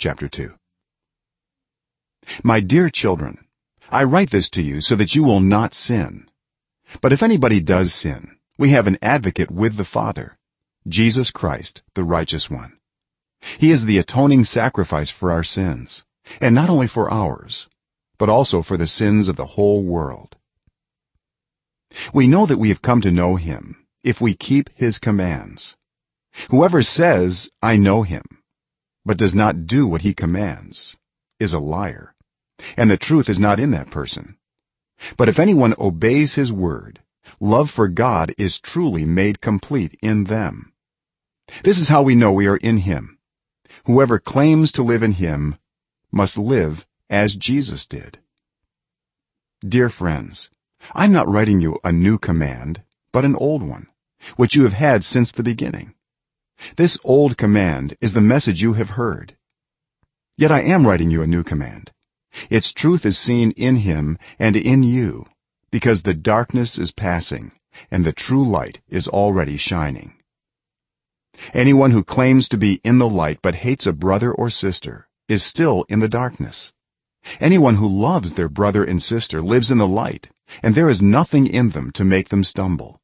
chapter 2 my dear children i write this to you so that you will not sin. But if anybody does sin we have an advocate with the father jesus christ the righteous one. He is the atoning sacrifice for our sins and not only for ours but also for the sins of the whole world. We know that we have come to know him if we keep his commands. Whoever says i know him but does not do what he commands is a liar. And the truth is not in that person. But if anyone obeys his word love for god is truly made complete in them. This is how we know we are in him. Whoever claims to live in him must live as jesus did. Dear friends i'm not writing you a new command but an old one which you have had since the beginning this old command is the message you have heard. Yet i am writing you a new command. Its truth is seen in him and in you because the darkness is passing and the true light is already shining. Anyone who claims to be in the light but hates a brother or sister is still in the darkness. Anyone who loves their brother and sister lives in the light and there is nothing in them to make them stumble.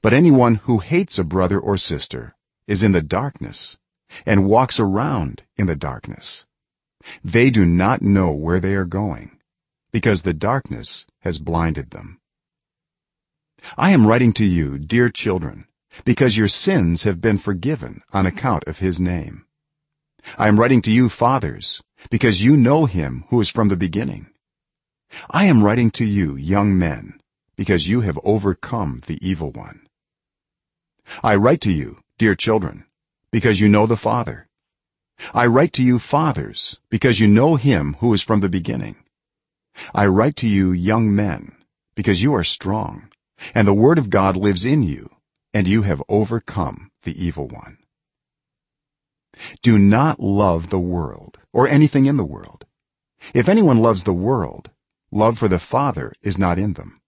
But anyone who hates a brother or sister is in the darkness and walks around in the darkness. They do not know where they are going because the darkness has blinded them. I am writing to you dear children because your sins have been forgiven on account of his name. I am writing to you fathers because you know him who is from the beginning. I am writing to you young men because you have overcome the evil one. I write to you dear children because you know the father. I write to you fathers because you know him who is from the beginning. I write to you young men because you are strong and the word of god lives in you and you have overcome the evil one. Do not love the world or anything in the world. If anyone loves the world love for the father is not in them.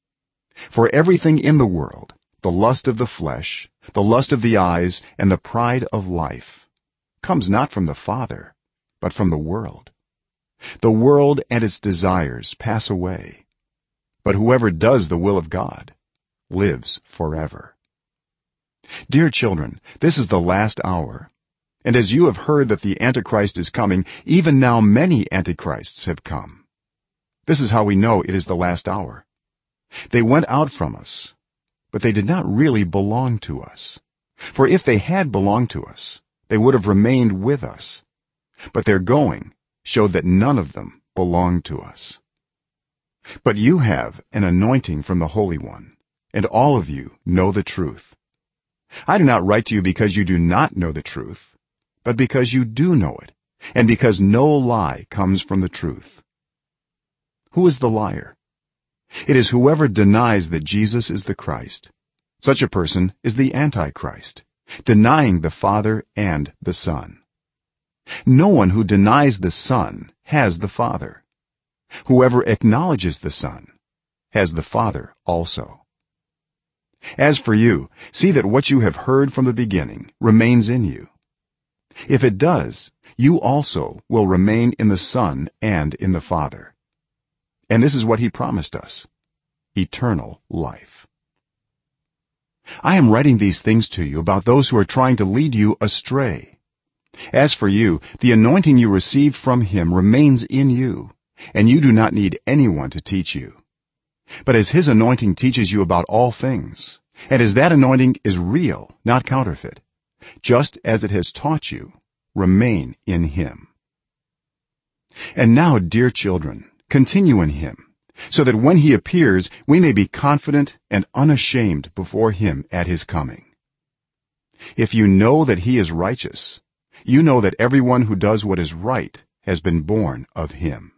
For everything in the world the lust of the flesh the lust of the eyes and the pride of life comes not from the father but from the world. The world and its desires pass away but whoever does the will of god lives forever. Dear children this is the last hour and as you have heard that the antichrist is coming even now many antichrists have come. This is how we know it is the last hour. They went out from us but they did not really belong to us. For if they had belonged to us they would have remained with us. But their going showed that none of them belonged to us. But you have an anointing from the holy one and all of you know the truth. I do not write to you because you do not know the truth but because you do know it and because no lie comes from the truth. Who is the liar it is whoever denies that jesus is the christ. Such a person is the antichrist denying the father and the son. No one who denies the son has the father. Whoever acknowledges the son has the father also. As for you see that what you have heard from the beginning remains in you. If it does you also will remain in the son and in the father and this is what he promised us. Eternal life. I am writing these things to you about those who are trying to lead you astray. As for you the anointing you received from him remains in you and you do not need anyone to teach you. But as his anointing teaches you about all things and as that anointing is real not counterfeit just as it has taught you remain in him. And now dear children continue in him so that when he appears we may be confident and unashamed before him at his coming. If you know that he is righteous you know that everyone who does what is right has been born of him